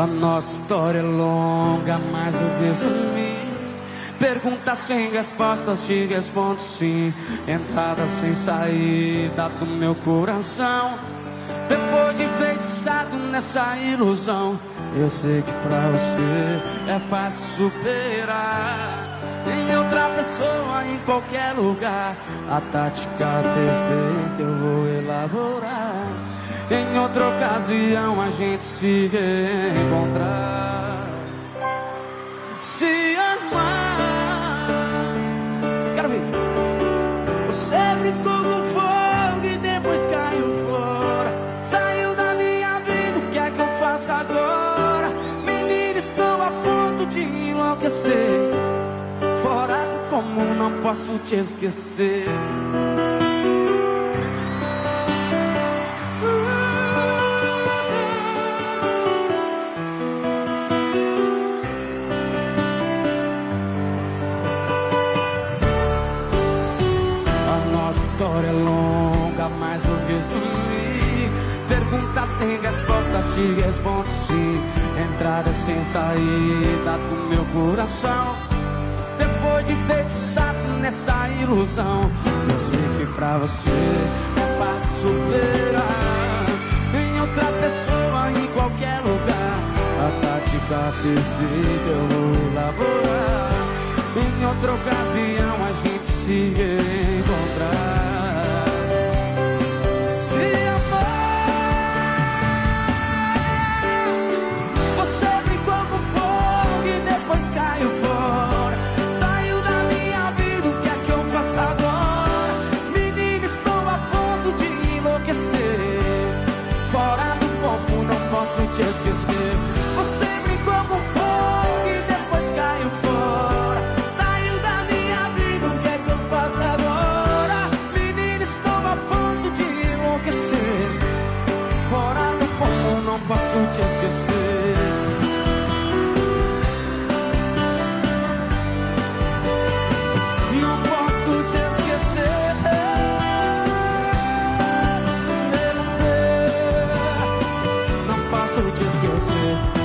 A nossa história é longa, mas eu resumi. Perguntas sem respostas, te respondo sim. Entrada sem saída do meu coração. Depois de enfeitiçado nessa ilusão, eu sei que pra você é fácil superar. Em outra pessoa, em qualquer lugar, a tática perfeita eu vou elaborar. Em outra ocasião a gente se reencontrar. Se amar. Quero ver. Você brincou com fogo e depois caiu fora. Saiu da minha vida, o que é que eu faço agora? Menina, estou a ponto de enlouquecer. Fora do comum, não posso te esquecer. História é longa, mas eu resumi. Perguntas sem respostas, te respondo sim. Entrada sem saída do meu coração. Depois de enfeitiçado nessa ilusão, eu sei que pra você é fácil superar. Em outra pessoa, em qualquer lugar, a tática perfeita eu vou elaborar. Em outra ocasião a gente se reencontrar. te esquecer. Você vem como fogo e depois caiu fora. Saiu da minha vida, o que é que eu faço agora? Menino, estou a ponto de enlouquecer. Fora do corpo, não posso te esquecer. we're just guessing.